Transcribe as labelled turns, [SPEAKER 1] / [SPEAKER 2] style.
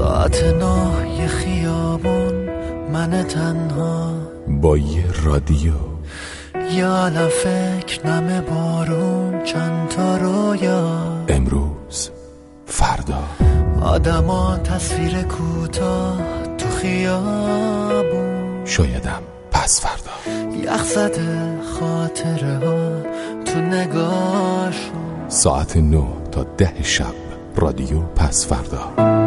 [SPEAKER 1] ساعت نه یه خیابون من تنها.
[SPEAKER 2] با یه رادیو.
[SPEAKER 1] یا فکر نم بارون چند تا رویا.
[SPEAKER 2] امروز فردا.
[SPEAKER 1] آدما تصویر کوتاه تو خیابون.
[SPEAKER 2] شایدم پس فردا.
[SPEAKER 1] یخ زده خاطره ها تو نگاهشون.
[SPEAKER 2] ساعت نه تا ده شب. رادیو پس فردا.